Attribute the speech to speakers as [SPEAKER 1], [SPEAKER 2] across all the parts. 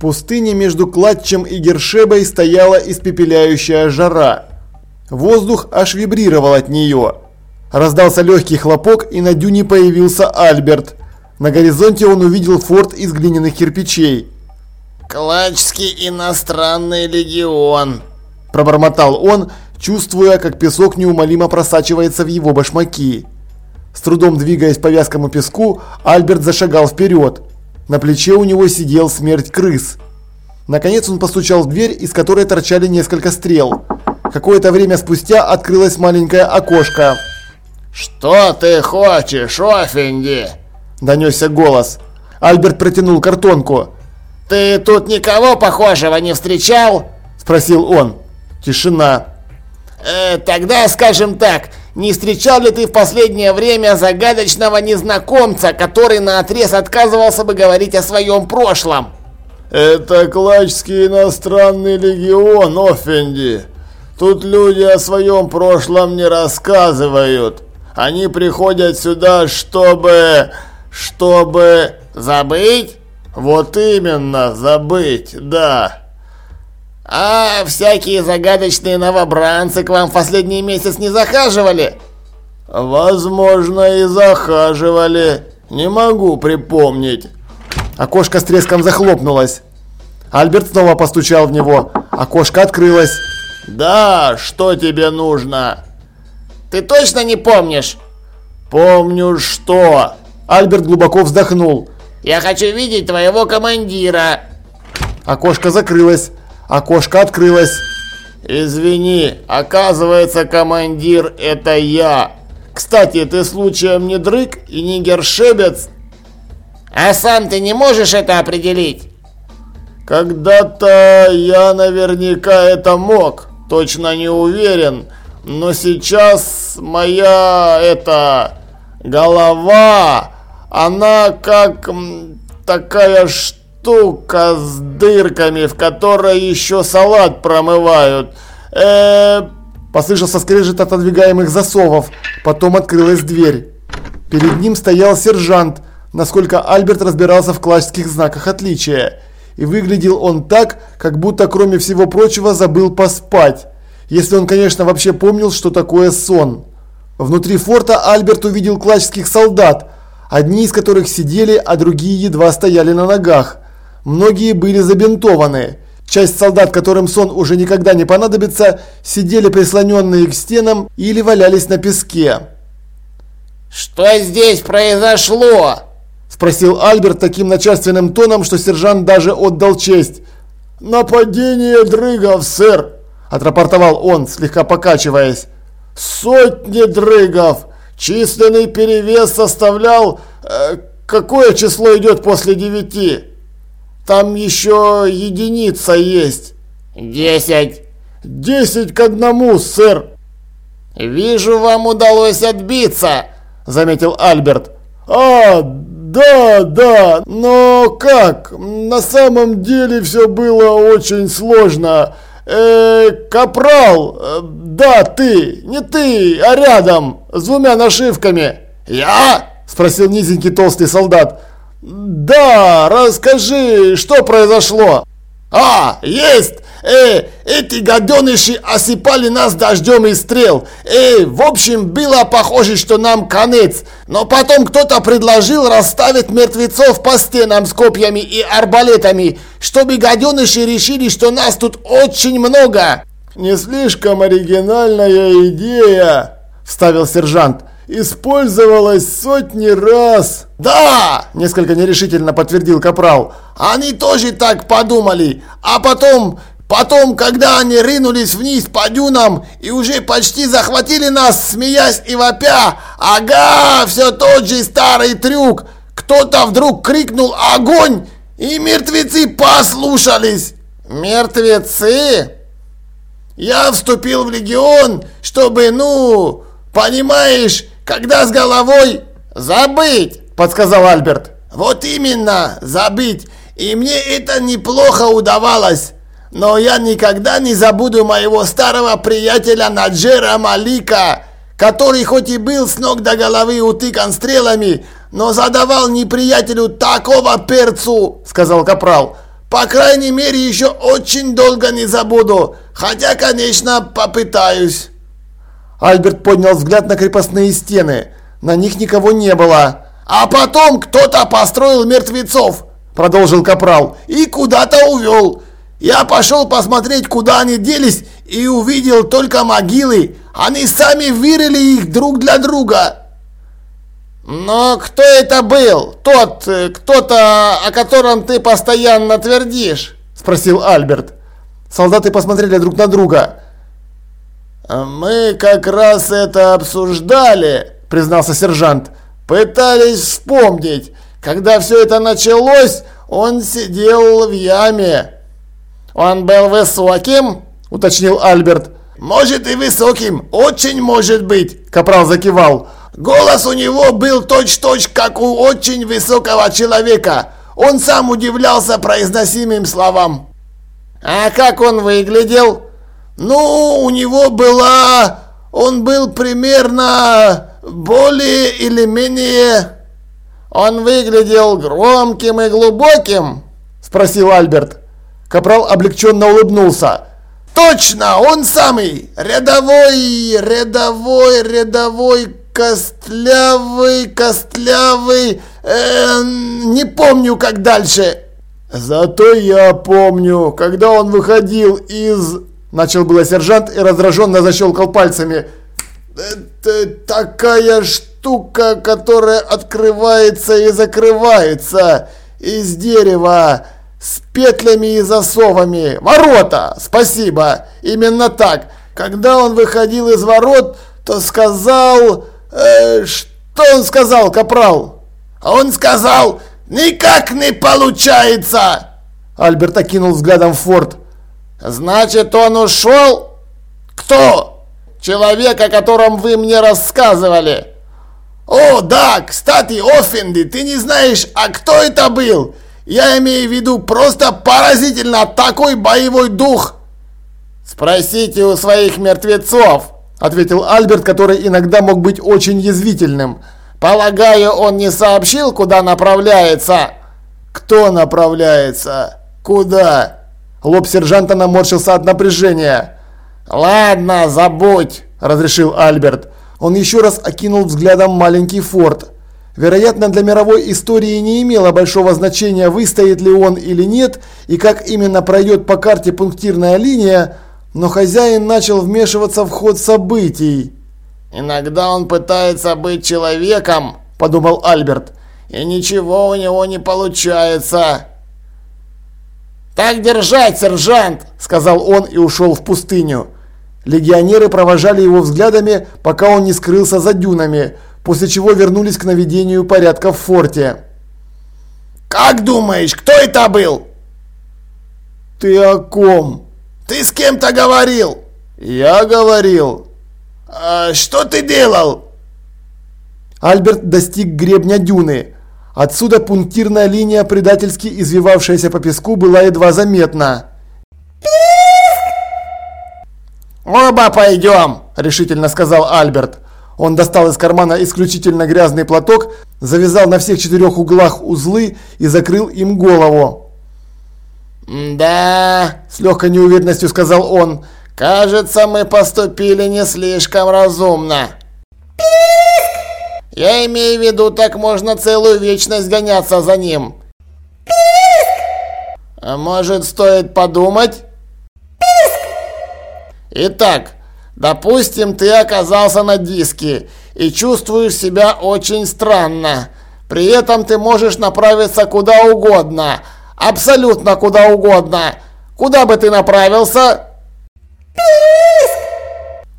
[SPEAKER 1] пустыне между Клатчем и Гершебой стояла испепеляющая жара. Воздух аж вибрировал от нее. Раздался легкий хлопок, и на дюне появился Альберт. На горизонте он увидел форт из глиняных кирпичей.
[SPEAKER 2] «Клачский иностранный легион», –
[SPEAKER 1] пробормотал он, чувствуя, как песок неумолимо просачивается в его башмаки. С трудом двигаясь по вязкому песку, Альберт зашагал вперед. На плече у него сидел смерть крыс. Наконец он постучал в дверь, из которой торчали несколько стрел. Какое-то время спустя открылось маленькое окошко.
[SPEAKER 2] «Что ты хочешь, Офенди?» – донесся голос.
[SPEAKER 1] Альберт протянул картонку.
[SPEAKER 2] «Ты тут никого похожего не встречал?»
[SPEAKER 1] – спросил он. Тишина.
[SPEAKER 2] Э, «Тогда скажем так, не встречал ли ты в последнее время загадочного незнакомца, который наотрез отказывался бы говорить о своем прошлом?»
[SPEAKER 3] «Это Клачский иностранный легион, Офенди. Тут люди о своем прошлом не рассказывают. Они приходят сюда, чтобы... чтобы...
[SPEAKER 2] забыть?
[SPEAKER 3] Вот именно, забыть, да.
[SPEAKER 2] А всякие загадочные новобранцы к вам в последний месяц не захаживали?
[SPEAKER 3] Возможно, и захаживали. Не могу припомнить.
[SPEAKER 1] Окошко с треском захлопнулось. Альберт снова постучал в него. Окошко открылось.
[SPEAKER 3] «Да, что тебе нужно?»
[SPEAKER 2] Ты точно не помнишь?
[SPEAKER 3] Помню что?
[SPEAKER 1] Альберт глубоко вздохнул.
[SPEAKER 2] Я хочу видеть твоего командира.
[SPEAKER 1] Окошко закрылось. Окошко открылось.
[SPEAKER 3] Извини, оказывается, командир это я. Кстати, ты случаем не дрык и не гершебец?
[SPEAKER 2] А сам ты не можешь это определить?
[SPEAKER 3] Когда-то я наверняка это мог, точно не уверен. Но сейчас моя эта голова, она как такая штука с дырками, в которой еще салат промывают. Э,
[SPEAKER 1] Послышался скрежет отодвигаемых засовов. Потом открылась дверь. Перед ним стоял сержант, насколько Альберт разбирался в классических знаках отличия. И выглядел он так, как будто кроме всего прочего забыл поспать. Если он, конечно, вообще помнил, что такое сон. Внутри форта Альберт увидел классических солдат, одни из которых сидели, а другие едва стояли на ногах. Многие были забинтованы. Часть солдат, которым сон уже никогда не понадобится, сидели прислоненные к стенам или валялись на песке.
[SPEAKER 2] «Что здесь произошло?»
[SPEAKER 1] – спросил Альберт таким начальственным тоном, что сержант даже отдал честь.
[SPEAKER 3] «Нападение дрыгов, сэр!» – отрапортовал он, слегка покачиваясь. «Сотни дрыгов! Численный перевес составлял... Э, какое число идет после девяти? Там еще единица есть».
[SPEAKER 2] «Десять».
[SPEAKER 3] «Десять к одному, сэр».
[SPEAKER 2] «Вижу, вам удалось отбиться», – заметил Альберт.
[SPEAKER 3] «А, да, да, но как? На самом деле все было очень сложно». Э, капрал, да, ты, не ты, а рядом, с двумя нашивками.
[SPEAKER 2] Я?
[SPEAKER 3] Спросил низенький толстый солдат. Да, расскажи, что произошло?
[SPEAKER 2] А, есть! Э, эти гаденыши осыпали нас дождем и стрел. Э, в общем, было похоже, что нам конец. Но потом кто-то предложил расставить мертвецов по стенам с копьями и арбалетами, чтобы гаденыши решили, что нас тут очень много.
[SPEAKER 3] Не слишком оригинальная идея, вставил сержант. Использовалась сотни раз.
[SPEAKER 2] Да,
[SPEAKER 1] несколько нерешительно подтвердил капрал.
[SPEAKER 2] Они тоже так подумали. А потом Потом, когда они рынулись вниз по дюнам и уже почти захватили нас, смеясь и вопя, ага, все тот же старый трюк, кто-то вдруг крикнул «Огонь!» и мертвецы послушались. Мертвецы? Я вступил в легион, чтобы, ну, понимаешь, когда с головой забыть, подсказал Альберт. Вот именно, забыть. И мне это неплохо удавалось. Но я никогда не забуду моего старого приятеля Наджера Малика, который хоть и был с ног до головы утыкан стрелами, но задавал неприятелю такого перцу, сказал Капрал. По крайней мере, еще очень долго не забуду. Хотя, конечно, попытаюсь.
[SPEAKER 1] Альберт поднял взгляд на крепостные стены. На них никого не было.
[SPEAKER 2] А потом кто-то построил мертвецов, продолжил Капрал, и куда-то увел. Я пошел посмотреть, куда они делись, и увидел только могилы. Они сами вырыли их друг для друга.
[SPEAKER 3] Но кто это был? Тот, э, кто-то, о котором ты постоянно твердишь? Спросил Альберт.
[SPEAKER 1] Солдаты посмотрели друг на друга.
[SPEAKER 3] «Мы как раз это обсуждали», — признался сержант. «Пытались вспомнить. Когда все это началось, он сидел в яме». «Он был высоким?» — уточнил Альберт.
[SPEAKER 2] «Может и высоким, очень может быть», —
[SPEAKER 1] Капрал закивал.
[SPEAKER 2] «Голос у него был точь-точь, как у очень высокого человека. Он сам удивлялся произносимым словам».
[SPEAKER 3] «А как он выглядел?»
[SPEAKER 2] Ну, у него была... Он был примерно более или менее...
[SPEAKER 3] Он выглядел громким и глубоким? Спросил Альберт.
[SPEAKER 1] Капрал облегченно улыбнулся.
[SPEAKER 2] Точно, он самый! Рядовой, рядовой, рядовой, костлявый, костлявый... Э, не помню, как дальше.
[SPEAKER 3] Зато я помню, когда он выходил из Начал было сержант и раздраженно защелкал пальцами.
[SPEAKER 2] «Это такая штука, которая открывается и закрывается из дерева, с петлями и засовами. Ворота! Спасибо! Именно так. Когда он выходил из ворот, то сказал... Э, что он сказал, капрал? Он сказал, никак не получается!»
[SPEAKER 1] Альберт окинул взглядом форт.
[SPEAKER 3] «Значит, он ушел?»
[SPEAKER 2] «Кто?»
[SPEAKER 3] «Человек, о котором вы мне рассказывали».
[SPEAKER 2] «О, да, кстати, Офенди, ты не знаешь, а кто это был? Я имею в виду просто поразительно такой боевой дух!»
[SPEAKER 3] «Спросите у своих мертвецов», —
[SPEAKER 1] ответил Альберт, который иногда мог быть очень язвительным.
[SPEAKER 3] «Полагаю, он не сообщил, куда направляется?»
[SPEAKER 2] «Кто направляется? Куда?»
[SPEAKER 1] Лоб сержанта наморщился от напряжения.
[SPEAKER 3] «Ладно, забудь», – разрешил Альберт.
[SPEAKER 1] Он еще раз окинул взглядом маленький форт. Вероятно, для мировой истории не имело большого значения, выстоит ли он или нет, и как именно пройдет по карте пунктирная линия, но хозяин начал вмешиваться в ход событий.
[SPEAKER 3] «Иногда он пытается быть человеком», – подумал Альберт, – «и ничего у него не получается». «Так держать, сержант!» – сказал он и ушел в пустыню.
[SPEAKER 1] Легионеры провожали его взглядами, пока он не скрылся за дюнами, после чего вернулись к наведению порядка в форте.
[SPEAKER 2] «Как думаешь, кто это был?»
[SPEAKER 1] «Ты о ком?»
[SPEAKER 2] «Ты с кем-то говорил?»
[SPEAKER 1] «Я говорил».
[SPEAKER 2] А «Что ты делал?»
[SPEAKER 1] Альберт достиг гребня дюны. Отсюда пунктирная линия, предательски извивавшаяся по песку, была едва заметна.
[SPEAKER 3] «Оба пойдем!»
[SPEAKER 1] – решительно сказал Альберт. Он достал из кармана исключительно грязный платок, завязал на всех четырех углах узлы и закрыл им голову.
[SPEAKER 3] «Да», – с легкой неуверенностью сказал он, – «кажется, мы поступили не слишком разумно». Я имею в виду, так можно целую вечность гоняться за ним. А может, стоит подумать? Итак, допустим, ты оказался на диске и чувствуешь себя очень странно. При этом ты можешь направиться куда угодно. Абсолютно куда угодно. Куда бы ты направился?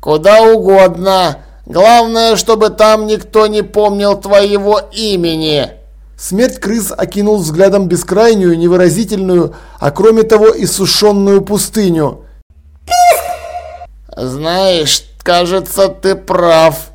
[SPEAKER 3] Куда угодно. Главное, чтобы там никто не помнил твоего имени.
[SPEAKER 1] Смерть крыс окинул взглядом бескрайнюю, невыразительную, а кроме того иссушенную пустыню.
[SPEAKER 3] Знаешь, кажется, ты прав.